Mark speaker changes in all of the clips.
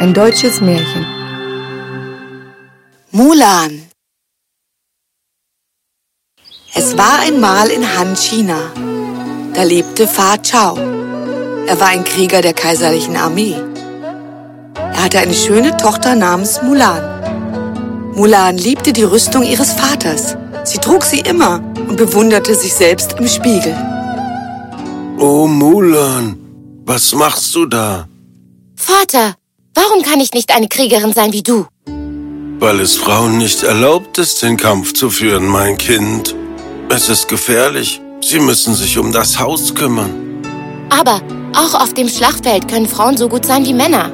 Speaker 1: Ein deutsches Märchen.
Speaker 2: Mulan Es war einmal in Han, China. Da lebte Fa Chao. Er war ein Krieger der kaiserlichen Armee. Er hatte eine schöne Tochter namens Mulan. Mulan liebte die Rüstung ihres Vaters. Sie trug sie immer und bewunderte sich selbst im Spiegel.
Speaker 3: Oh, Mulan, was machst du da?
Speaker 4: Vater, warum kann ich nicht eine Kriegerin sein wie du?
Speaker 3: Weil es Frauen nicht erlaubt ist, den Kampf zu führen, mein Kind. Es ist gefährlich. Sie müssen sich um das Haus kümmern.
Speaker 4: Aber auch auf dem Schlachtfeld können Frauen so gut sein wie Männer.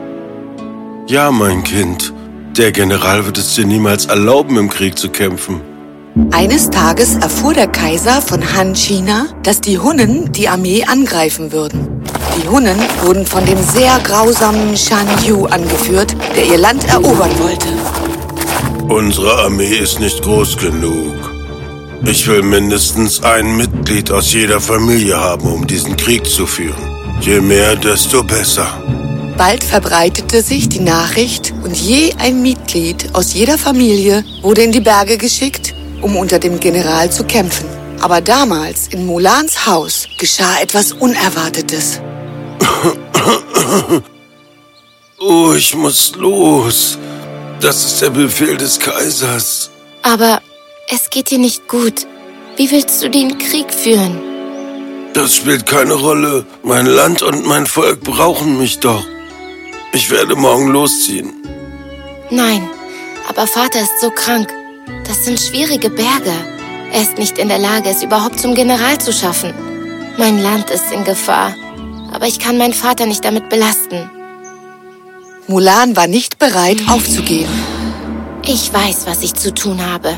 Speaker 3: Ja, mein Kind. Der General wird es dir niemals erlauben, im Krieg zu kämpfen.
Speaker 2: Eines Tages erfuhr der Kaiser von Han China, dass die Hunnen die Armee angreifen würden. Die Hunnen wurden von dem sehr grausamen Shan Yu angeführt, der ihr Land erobern wollte.
Speaker 3: Unsere Armee ist nicht groß genug. Ich will mindestens ein Mitglied aus jeder Familie haben, um diesen Krieg zu führen. Je mehr, desto besser.
Speaker 2: Bald verbreitete sich die Nachricht und je ein Mitglied aus jeder Familie wurde in die Berge geschickt, um unter dem General zu kämpfen. Aber damals in Mulans Haus geschah etwas Unerwartetes.
Speaker 3: Oh, ich muss los. Das ist der Befehl des Kaisers.
Speaker 4: Aber es geht dir nicht gut. Wie willst du den Krieg führen?
Speaker 3: Das spielt keine Rolle. Mein Land und mein Volk brauchen mich doch. Ich werde morgen losziehen.
Speaker 4: Nein, aber Vater ist so krank. Das sind schwierige Berge. Er ist nicht in der Lage, es überhaupt zum General zu schaffen. Mein Land ist in Gefahr. Aber ich kann meinen Vater nicht damit belasten.
Speaker 2: Mulan war nicht bereit, aufzugeben.
Speaker 4: Ich weiß, was ich zu tun habe.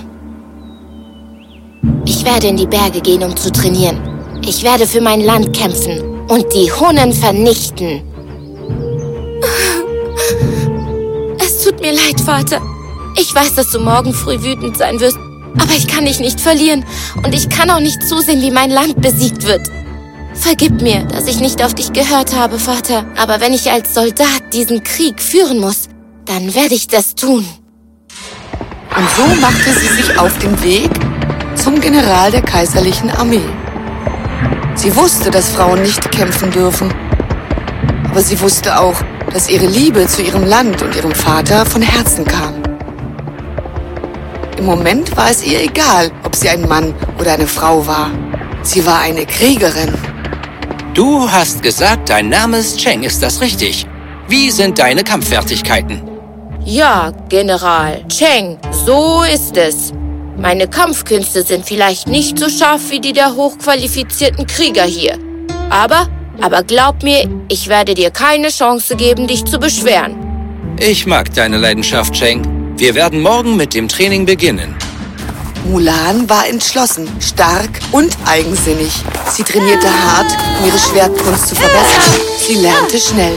Speaker 4: Ich werde in die Berge gehen, um zu trainieren. Ich werde für mein Land kämpfen und die Hunnen vernichten. Es tut mir leid, Vater. Ich weiß, dass du morgen früh wütend sein wirst, aber ich kann dich nicht verlieren und ich kann auch nicht zusehen, wie mein Land besiegt wird. Vergib mir, dass ich nicht auf dich gehört habe, Vater, aber wenn ich als Soldat diesen Krieg führen muss, dann werde ich das tun.
Speaker 2: Und so machte sie sich auf den Weg zum General der kaiserlichen Armee. Sie wusste, dass Frauen nicht kämpfen dürfen. Aber sie wusste auch, dass ihre Liebe zu ihrem Land und ihrem Vater von Herzen kam. Im Moment war es ihr egal, ob sie ein Mann oder eine Frau war. Sie war eine Kriegerin.
Speaker 5: Du hast gesagt, dein Name ist Cheng, ist das richtig? Wie sind deine Kampffertigkeiten?
Speaker 4: Ja, General Cheng, so ist es. Meine Kampfkünste sind vielleicht nicht so scharf wie die der hochqualifizierten Krieger hier. Aber, aber glaub mir, ich werde dir keine Chance geben, dich zu beschweren.
Speaker 5: Ich mag deine Leidenschaft, Cheng. Wir werden morgen mit dem Training beginnen.
Speaker 2: Mulan war entschlossen, stark und eigensinnig. Sie trainierte hart, um ihre Schwertkunst zu verbessern. Sie lernte schnell.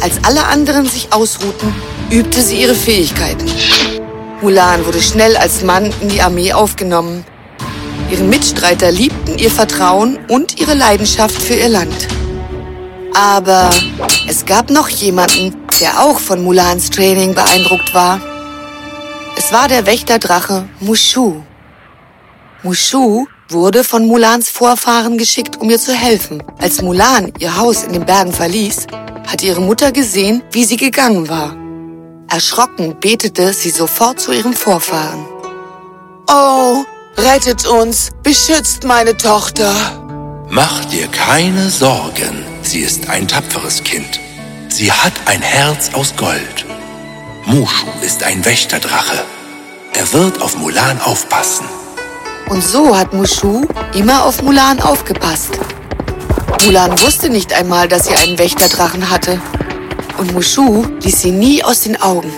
Speaker 2: Als alle anderen sich ausruhten, übte sie ihre Fähigkeiten. Mulan wurde schnell als Mann in die Armee aufgenommen. Ihre Mitstreiter liebten ihr Vertrauen und ihre Leidenschaft für ihr Land. Aber es gab noch jemanden, der auch von Mulans Training beeindruckt war. Es war der Wächterdrache Mushu. Mushu wurde von Mulans Vorfahren geschickt, um ihr zu helfen. Als Mulan ihr Haus in den Bergen verließ, hat ihre Mutter gesehen, wie sie gegangen war. Erschrocken betete sie sofort zu ihrem Vorfahren. Oh, rettet uns, beschützt meine Tochter.
Speaker 6: Mach dir keine Sorgen, sie ist ein tapferes Kind. Sie hat ein Herz aus Gold. Mushu ist ein Wächterdrache. Er wird auf Mulan aufpassen.
Speaker 2: Und so hat Mushu immer auf Mulan aufgepasst. Mulan wusste nicht einmal, dass sie einen Wächterdrachen hatte. Und Mushu ließ sie nie aus den Augen.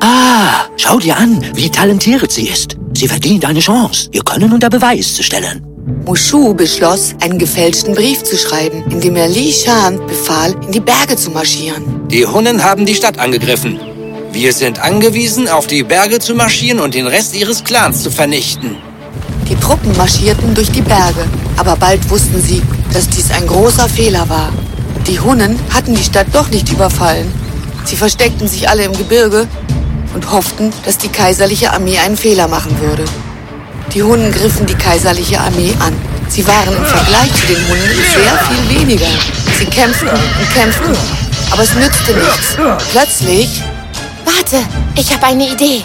Speaker 7: Ah, schau dir an, wie talentiert sie ist. Sie verdient eine Chance, ihr Können unter Beweis zu stellen.
Speaker 2: Mushu beschloss, einen gefälschten Brief zu schreiben, in dem er Li Shan befahl, in die Berge zu marschieren.
Speaker 5: Die Hunnen haben die Stadt angegriffen. Wir sind angewiesen, auf die Berge zu marschieren und den Rest ihres Clans zu vernichten.
Speaker 2: Die Truppen marschierten durch die Berge, aber bald wussten sie, dass dies ein großer Fehler war. Die Hunnen hatten die Stadt doch nicht überfallen. Sie versteckten sich alle im Gebirge und hofften, dass die kaiserliche Armee einen Fehler machen würde. Die Hunnen griffen die kaiserliche Armee an. Sie waren im Vergleich zu den Hunnen sehr viel weniger. Sie kämpften und kämpften, aber es nützte nichts. Plötzlich
Speaker 4: Warte, ich habe eine Idee.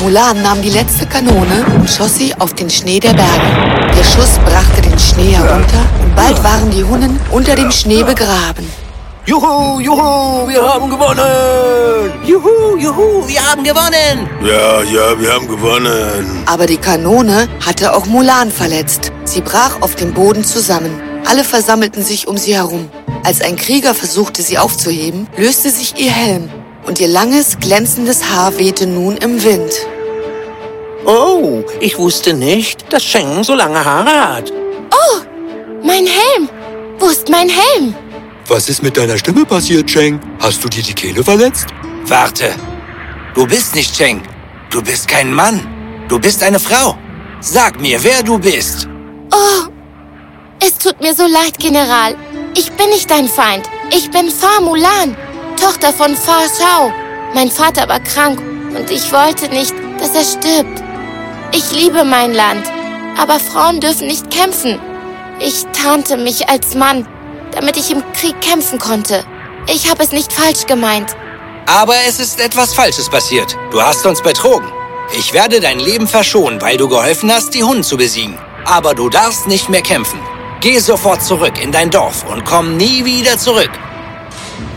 Speaker 2: Mulan nahm die letzte Kanone und schoss sie auf den Schnee der Berge. Der Schuss brachte den Schnee herunter und bald waren die Hunnen unter dem Schnee begraben.
Speaker 7: Juhu, juhu, wir haben gewonnen!
Speaker 5: Juhu, juhu, wir haben gewonnen!
Speaker 3: Ja, ja, wir haben gewonnen.
Speaker 2: Aber die Kanone hatte auch Mulan verletzt. Sie brach auf dem Boden zusammen. Alle versammelten sich um sie herum. Als ein Krieger versuchte, sie aufzuheben, löste sich ihr Helm und ihr langes, glänzendes Haar wehte nun im Wind.
Speaker 7: Oh, ich wusste nicht, dass Cheng so lange Haare hat.
Speaker 4: Mein Helm! Wo ist mein Helm?
Speaker 6: Was ist mit deiner Stimme passiert, Cheng? Hast du dir die Kehle verletzt?
Speaker 5: Warte. Du bist nicht Cheng. Du bist kein Mann. Du bist eine Frau. Sag mir, wer du bist.
Speaker 4: Es tut mir so leid, General. Ich bin nicht dein Feind. Ich bin Fa Mulan, Tochter von Fa Shao. Mein Vater war krank und ich wollte nicht, dass er stirbt. Ich liebe mein Land, aber Frauen dürfen nicht kämpfen. Ich tarnte mich als Mann, damit ich im Krieg kämpfen konnte. Ich habe es nicht falsch gemeint.
Speaker 5: Aber es ist etwas Falsches passiert. Du hast uns betrogen. Ich werde dein Leben verschonen, weil du geholfen hast, die Hunden zu besiegen. Aber du darfst nicht mehr kämpfen. Geh sofort zurück in dein Dorf und komm nie wieder zurück.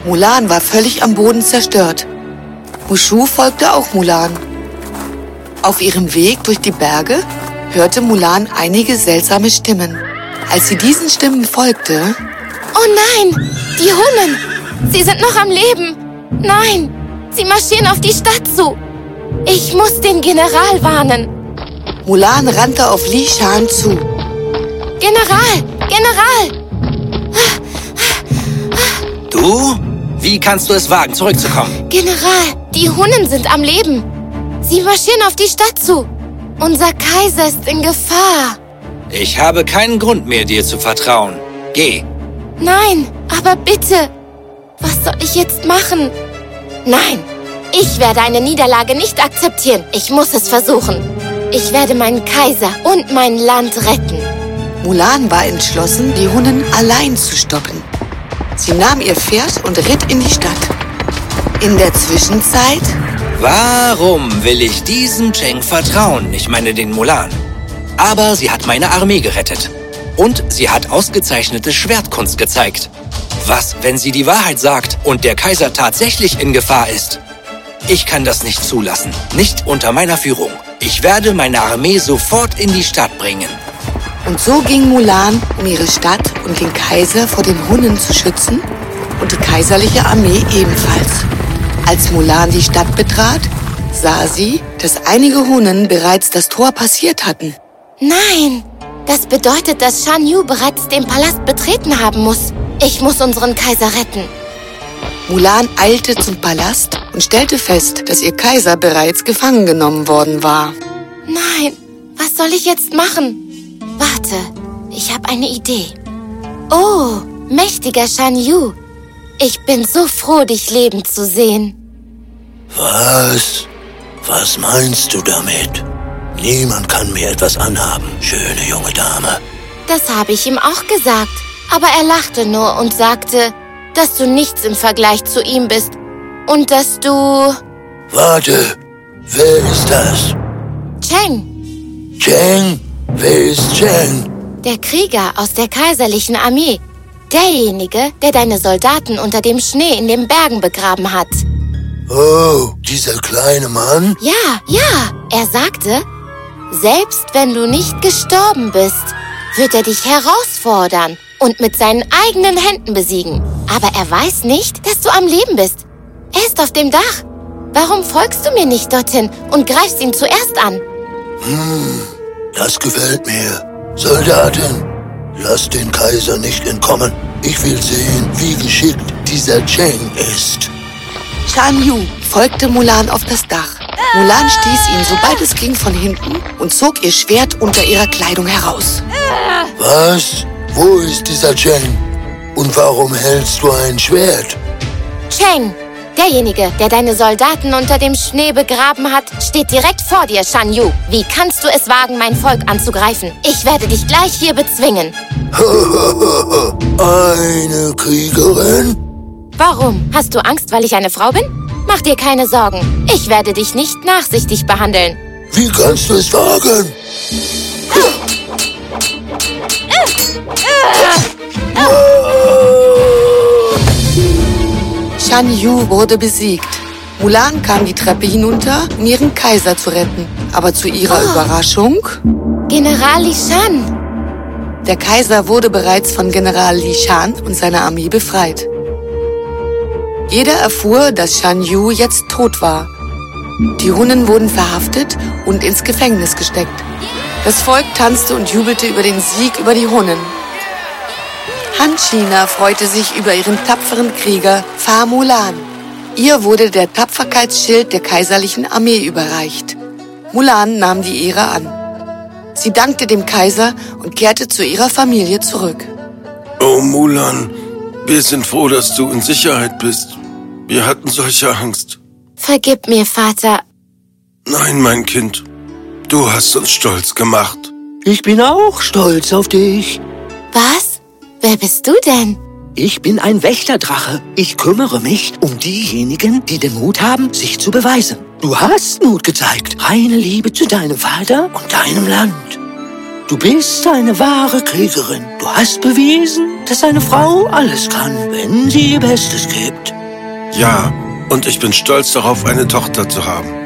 Speaker 2: Mulan war völlig am Boden zerstört. Mushu folgte auch Mulan. Auf ihrem Weg durch die Berge hörte Mulan einige seltsame Stimmen. Als sie diesen Stimmen folgte,
Speaker 4: Oh nein, die Hunnen! Sie sind noch am Leben! Nein, sie marschieren auf die Stadt zu! Ich muss den General warnen!
Speaker 2: Mulan rannte auf Li Shan zu.
Speaker 4: General! General!
Speaker 5: Du? Wie kannst du es wagen, zurückzukommen?
Speaker 4: General, die Hunnen sind am Leben! Sie marschieren auf die Stadt zu! Unser Kaiser ist in Gefahr!
Speaker 5: Ich habe keinen Grund mehr, dir zu vertrauen. Geh.
Speaker 4: Nein, aber bitte! Was soll ich jetzt machen? Nein, ich werde eine Niederlage nicht akzeptieren. Ich muss es versuchen. Ich werde meinen Kaiser und mein Land retten.
Speaker 2: Mulan war entschlossen, die Hunnen allein zu stoppen. Sie nahm ihr Pferd und ritt in die Stadt. In der Zwischenzeit
Speaker 5: Warum will ich diesem Cheng vertrauen? Ich meine den Mulan. Aber sie hat meine Armee gerettet. Und sie hat ausgezeichnete Schwertkunst gezeigt. Was, wenn sie die Wahrheit sagt und der Kaiser tatsächlich in Gefahr ist? Ich kann das nicht zulassen. Nicht unter meiner Führung. Ich werde meine Armee sofort in die Stadt bringen.
Speaker 2: Und so ging Mulan, um ihre Stadt und den Kaiser vor den Hunnen zu schützen und die kaiserliche Armee ebenfalls. Als Mulan die Stadt betrat, sah sie, dass einige Hunnen bereits das Tor passiert hatten.
Speaker 4: Nein, das bedeutet, dass Shan Yu bereits den Palast betreten haben muss. Ich muss unseren Kaiser retten.
Speaker 2: Mulan eilte zum Palast und stellte fest, dass ihr Kaiser bereits gefangen genommen worden war.
Speaker 4: Nein, was soll ich jetzt machen? Warte, ich habe eine Idee. Oh, mächtiger Shan Yu. Ich bin so froh, dich lebend zu sehen.
Speaker 7: Was? Was meinst du damit? Niemand kann mir etwas anhaben, schöne junge Dame.
Speaker 4: Das habe ich ihm auch gesagt. Aber er lachte nur und sagte, dass du nichts im Vergleich zu ihm bist. Und dass du...
Speaker 7: Warte, wer ist das?
Speaker 4: Cheng,
Speaker 7: Cheng? Wer ist Cheng?
Speaker 4: der Krieger aus der kaiserlichen Armee. Derjenige, der deine Soldaten unter dem Schnee in den Bergen begraben hat.
Speaker 7: Oh, dieser kleine Mann?
Speaker 4: Ja, ja, er sagte, selbst wenn du nicht gestorben bist, wird er dich herausfordern und mit seinen eigenen Händen besiegen. Aber er weiß nicht, dass du am Leben bist. Er ist auf dem Dach. Warum folgst du mir nicht dorthin und greifst ihn zuerst an?
Speaker 7: Das gefällt mir. Soldatin, lass den Kaiser nicht entkommen. Ich will sehen, wie geschickt dieser Cheng ist.
Speaker 2: Shan Yu folgte Mulan auf das Dach. Mulan stieß ihn, sobald es ging, von hinten und zog ihr Schwert unter ihrer Kleidung heraus.
Speaker 7: Was? Wo ist dieser Cheng? Und warum hältst du ein Schwert?
Speaker 4: Cheng, derjenige, der deine Soldaten unter dem Schnee begraben hat, steht direkt vor dir, Shan Yu. Wie kannst du es wagen, mein Volk anzugreifen? Ich werde dich gleich hier bezwingen.
Speaker 7: Eine Kriegerin?
Speaker 4: Warum? Hast du Angst, weil ich eine Frau bin? Mach dir keine Sorgen. Ich werde dich nicht nachsichtig behandeln.
Speaker 7: Wie kannst du es wagen?
Speaker 2: Shan Yu wurde besiegt. Mulan kam die Treppe hinunter, um ihren Kaiser zu retten. Aber zu ihrer Überraschung,
Speaker 4: General Li Shan.
Speaker 2: der Kaiser wurde bereits von General Li Shan und seiner Armee befreit. Jeder erfuhr, dass Shan Yu jetzt tot war. Die Hunnen wurden verhaftet und ins Gefängnis gesteckt. Das Volk tanzte und jubelte über den Sieg über die Hunnen. Han China freute sich über ihren tapferen Krieger Fa Mulan. Ihr wurde der Tapferkeitsschild der kaiserlichen Armee überreicht. Mulan nahm die Ehre an. Sie dankte dem Kaiser und kehrte zu ihrer Familie zurück.
Speaker 3: Oh, Mulan, wir sind froh, dass du in Sicherheit bist. Wir hatten solche Angst.
Speaker 4: Vergib mir, Vater.
Speaker 3: Nein, mein Kind, du hast uns stolz gemacht.
Speaker 1: Ich bin auch stolz auf dich.
Speaker 4: Was? Wer bist du denn?
Speaker 1: Ich bin ein Wächterdrache. Ich kümmere mich um diejenigen, die den Mut haben, sich zu beweisen. Du hast Mut gezeigt. Reine Liebe zu deinem Vater und deinem Land. Du bist eine wahre Kriegerin. Du hast bewiesen, dass eine Frau alles kann, wenn sie ihr Bestes gibt.
Speaker 3: Ja, und ich bin stolz darauf, eine Tochter zu haben.